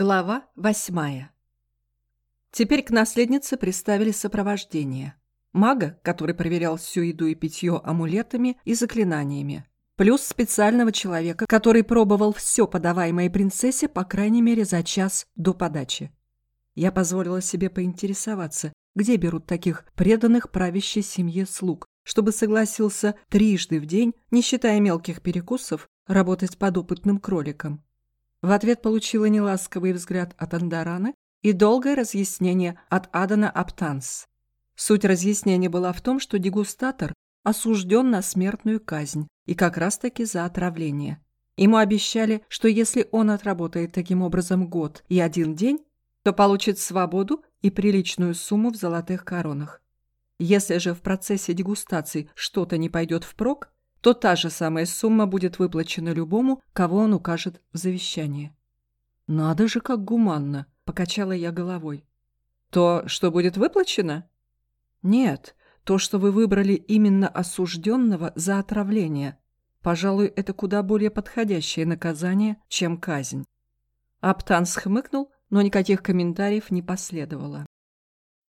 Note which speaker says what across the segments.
Speaker 1: Глава восьмая. Теперь к наследнице приставили сопровождение. Мага, который проверял всю еду и питье амулетами и заклинаниями. Плюс специального человека, который пробовал все подаваемое принцессе, по крайней мере, за час до подачи. Я позволила себе поинтересоваться, где берут таких преданных правящей семье слуг, чтобы согласился трижды в день, не считая мелких перекусов, работать подопытным кроликом. В ответ получила неласковый взгляд от Андараны и долгое разъяснение от Адана Аптанс. Суть разъяснения была в том, что дегустатор осужден на смертную казнь и как раз-таки за отравление. Ему обещали, что если он отработает таким образом год и один день, то получит свободу и приличную сумму в золотых коронах. Если же в процессе дегустации что-то не пойдет впрок, то та же самая сумма будет выплачена любому, кого он укажет в завещании. «Надо же, как гуманно!» – покачала я головой. «То, что будет выплачено?» «Нет, то, что вы выбрали именно осужденного за отравление. Пожалуй, это куда более подходящее наказание, чем казнь». Аптанс хмыкнул, но никаких комментариев не последовало.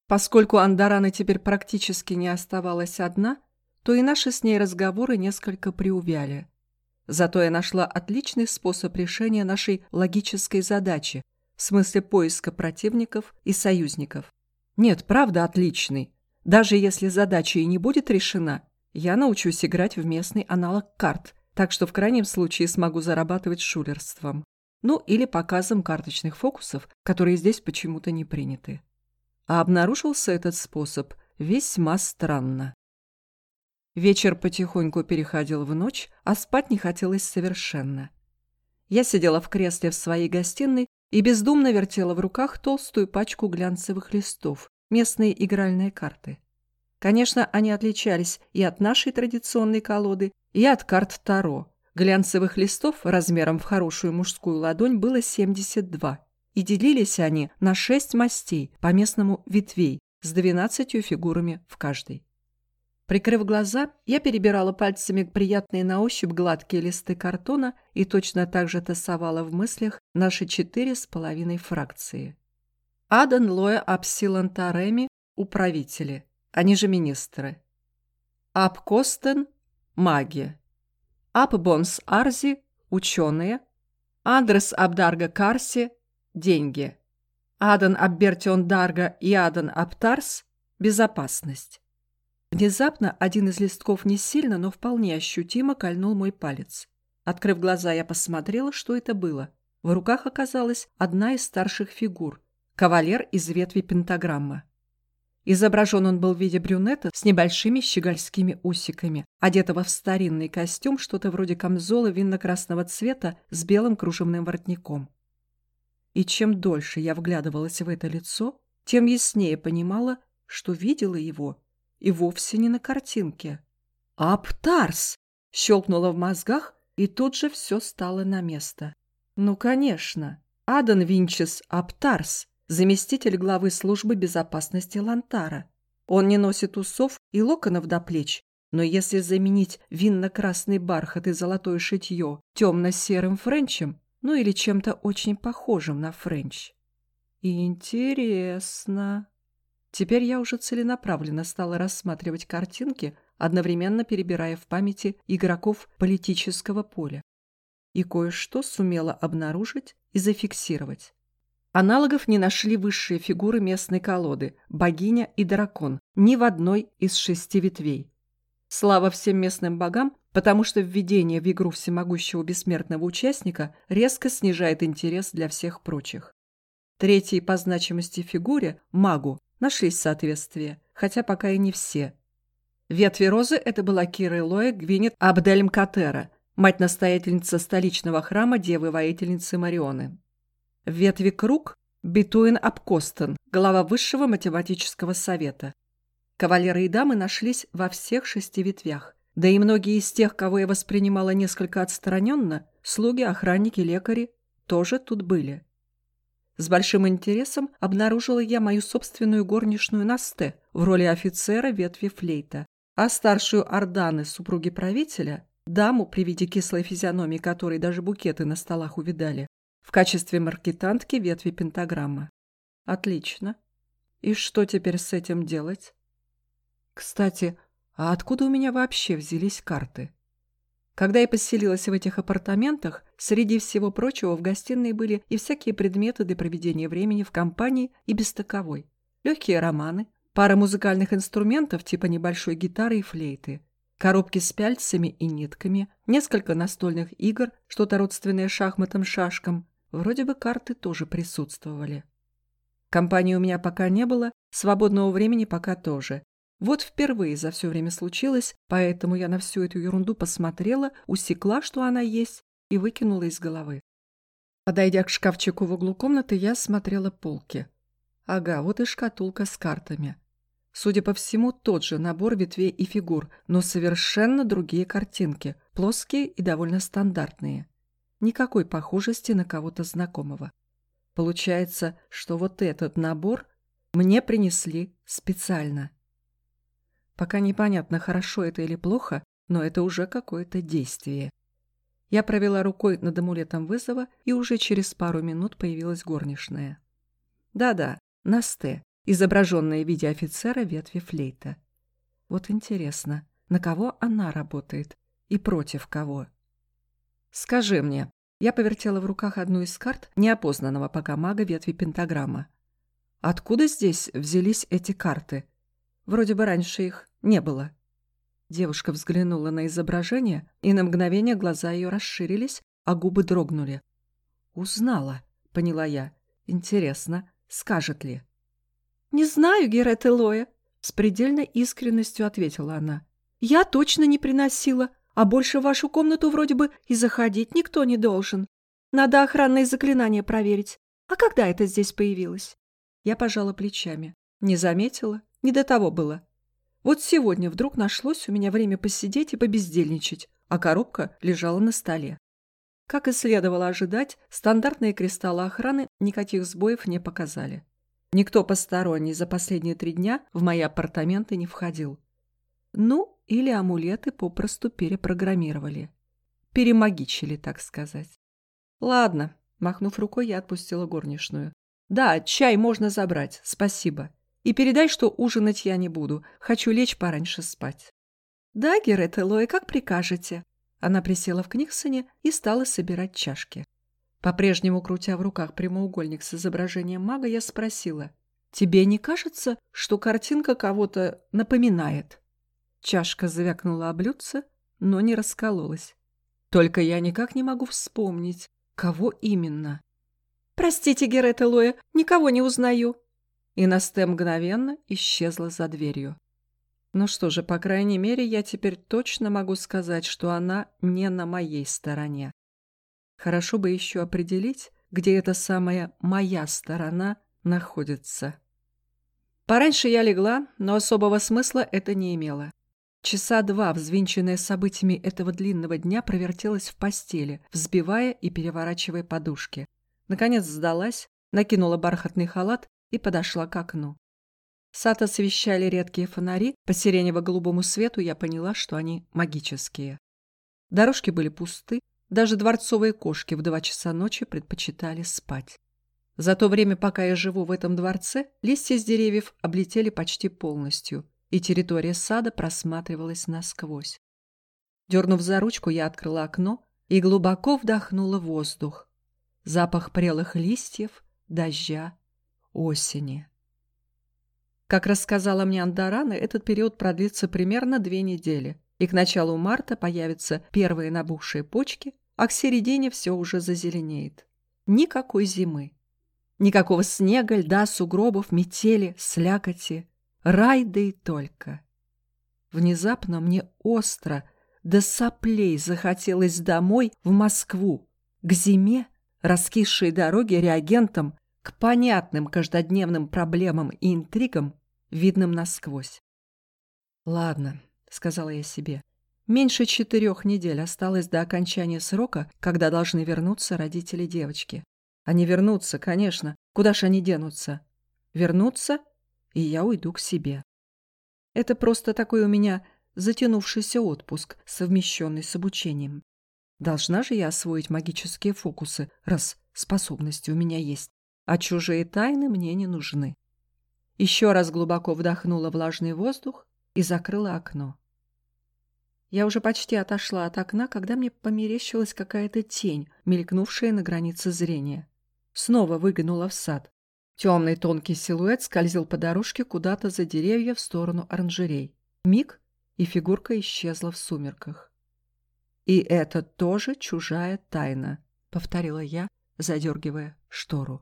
Speaker 1: Поскольку Андарана теперь практически не оставалась одна, то и наши с ней разговоры несколько приувяли. Зато я нашла отличный способ решения нашей логической задачи, в смысле поиска противников и союзников. Нет, правда отличный. Даже если задача и не будет решена, я научусь играть в местный аналог карт, так что в крайнем случае смогу зарабатывать шулерством. Ну, или показом карточных фокусов, которые здесь почему-то не приняты. А обнаружился этот способ весьма странно. Вечер потихоньку переходил в ночь, а спать не хотелось совершенно. Я сидела в кресле в своей гостиной и бездумно вертела в руках толстую пачку глянцевых листов, местные игральные карты. Конечно, они отличались и от нашей традиционной колоды, и от карт Таро. Глянцевых листов размером в хорошую мужскую ладонь было 72, и делились они на 6 мастей, по местному ветвей, с 12 фигурами в каждой. Прикрыв глаза, я перебирала пальцами приятные на ощупь гладкие листы картона и точно так же тасовала в мыслях наши четыре с половиной фракции. Адан Лоя Апсилан Тареми – управители, они же министры. Ап Костен – маги. Ап Бонс Арзи – ученые. Андрес Абдарга Карси – деньги. Адан Аббертион Дарга и Адан Аптарс – безопасность. Внезапно один из листков не сильно, но вполне ощутимо кольнул мой палец. Открыв глаза, я посмотрела, что это было. В руках оказалась одна из старших фигур – кавалер из ветви пентаграммы. Изображен он был в виде брюнета с небольшими щегольскими усиками, одетого в старинный костюм, что-то вроде камзола винно-красного цвета с белым кружевным воротником. И чем дольше я вглядывалась в это лицо, тем яснее понимала, что видела его – и вовсе не на картинке. «Аптарс!» — щелкнуло в мозгах, и тут же все стало на место. Ну, конечно, Адан Винчес Аптарс, заместитель главы службы безопасности Лантара. Он не носит усов и локонов до плеч, но если заменить винно-красный бархат и золотое шитье темно-серым френчем, ну или чем-то очень похожим на френч. Интересно. Теперь я уже целенаправленно стала рассматривать картинки, одновременно перебирая в памяти игроков политического поля. И кое-что сумела обнаружить и зафиксировать. Аналогов не нашли высшие фигуры местной колоды – богиня и дракон, ни в одной из шести ветвей. Слава всем местным богам, потому что введение в игру всемогущего бессмертного участника резко снижает интерес для всех прочих. Третьей по значимости фигуре – магу Нашлись соответствия, хотя пока и не все. Ветви розы – это была Кира Лоя Гвинет Абдельмкатера, мать-настоятельница столичного храма Девы-воительницы Марионы. Ветви круг – Битуин Абкостен, глава высшего математического совета. Кавалеры и дамы нашлись во всех шести ветвях. Да и многие из тех, кого я воспринимала несколько отстраненно, слуги, охранники, лекари, тоже тут были. С большим интересом обнаружила я мою собственную горничную Насте в роли офицера ветви флейта, а старшую Орданы, супруги правителя, даму, при виде кислой физиономии которой даже букеты на столах увидали, В качестве маркетантки ветви пентаграмма. Отлично. И что теперь с этим делать? Кстати, а откуда у меня вообще взялись карты? Когда я поселилась в этих апартаментах, среди всего прочего в гостиной были и всякие предметы для проведения времени в компании и без таковой. Легкие романы, пара музыкальных инструментов типа небольшой гитары и флейты, коробки с пяльцами и нитками, несколько настольных игр, что-то родственное шахматам-шашкам. Вроде бы карты тоже присутствовали. Компании у меня пока не было, свободного времени пока тоже. Вот впервые за все время случилось, поэтому я на всю эту ерунду посмотрела, усекла, что она есть, и выкинула из головы. Подойдя к шкафчику в углу комнаты, я смотрела полки. Ага, вот и шкатулка с картами. Судя по всему, тот же набор ветвей и фигур, но совершенно другие картинки, плоские и довольно стандартные. Никакой похожести на кого-то знакомого. Получается, что вот этот набор мне принесли специально. Пока непонятно, хорошо это или плохо, но это уже какое-то действие. Я провела рукой над амулетом вызова, и уже через пару минут появилась горничная. Да-да, Насте, изображенная в виде офицера ветви флейта. Вот интересно, на кого она работает и против кого? Скажи мне, я повертела в руках одну из карт неопознанного пока мага ветви пентаграмма. Откуда здесь взялись эти карты? Вроде бы раньше их не было. Девушка взглянула на изображение, и на мгновение глаза ее расширились, а губы дрогнули. «Узнала», — поняла я. «Интересно, скажет ли?» «Не знаю, Герет Элоя», — с предельной искренностью ответила она. «Я точно не приносила, а больше в вашу комнату вроде бы и заходить никто не должен. Надо охранные заклинания проверить. А когда это здесь появилось?» Я пожала плечами. Не заметила, не до того было. Вот сегодня вдруг нашлось у меня время посидеть и побездельничать, а коробка лежала на столе. Как и следовало ожидать, стандартные кристаллы охраны никаких сбоев не показали. Никто посторонний за последние три дня в мои апартаменты не входил. Ну, или амулеты попросту перепрограммировали. Перемагичили, так сказать. Ладно, махнув рукой, я отпустила горничную. Да, чай можно забрать, спасибо. И передай, что ужинать я не буду. Хочу лечь пораньше спать». «Да, Герет Элоэ, как прикажете». Она присела в Книгсоне и стала собирать чашки. По-прежнему, крутя в руках прямоугольник с изображением мага, я спросила. «Тебе не кажется, что картинка кого-то напоминает?» Чашка звякнула о но не раскололась. Только я никак не могу вспомнить, кого именно. «Простите, Герет Элоэ, никого не узнаю», и Насте мгновенно исчезла за дверью. Ну что же, по крайней мере, я теперь точно могу сказать, что она не на моей стороне. Хорошо бы еще определить, где эта самая «моя сторона» находится. Пораньше я легла, но особого смысла это не имело. Часа два, взвинченная событиями этого длинного дня, провертелась в постели, взбивая и переворачивая подушки. Наконец сдалась, накинула бархатный халат и подошла к окну. Сад освещали редкие фонари, по сиренево-голубому свету я поняла, что они магические. Дорожки были пусты, даже дворцовые кошки в два часа ночи предпочитали спать. За то время, пока я живу в этом дворце, листья с деревьев облетели почти полностью, и территория сада просматривалась насквозь. Дернув за ручку, я открыла окно и глубоко вдохнула воздух. Запах прелых листьев, дождя осени. Как рассказала мне Андарана, этот период продлится примерно две недели, и к началу марта появятся первые набухшие почки, а к середине все уже зазеленеет. Никакой зимы. Никакого снега, льда, сугробов, метели, слякоти. Рай да и только. Внезапно мне остро, до соплей захотелось домой, в Москву, к зиме, раскисшей дороги реагентам к понятным каждодневным проблемам и интригам, видным насквозь. «Ладно», — сказала я себе, — «меньше четырех недель осталось до окончания срока, когда должны вернуться родители девочки. Они вернутся, конечно. Куда ж они денутся? Вернутся, и я уйду к себе. Это просто такой у меня затянувшийся отпуск, совмещенный с обучением. Должна же я освоить магические фокусы, раз способности у меня есть, а чужие тайны мне не нужны. Еще раз глубоко вдохнула влажный воздух и закрыла окно. Я уже почти отошла от окна, когда мне померещилась какая-то тень, мелькнувшая на границе зрения. Снова выглянула в сад. Темный тонкий силуэт скользил по дорожке куда-то за деревья в сторону оранжерей. Миг, и фигурка исчезла в сумерках. «И это тоже чужая тайна», — повторила я, задергивая штору.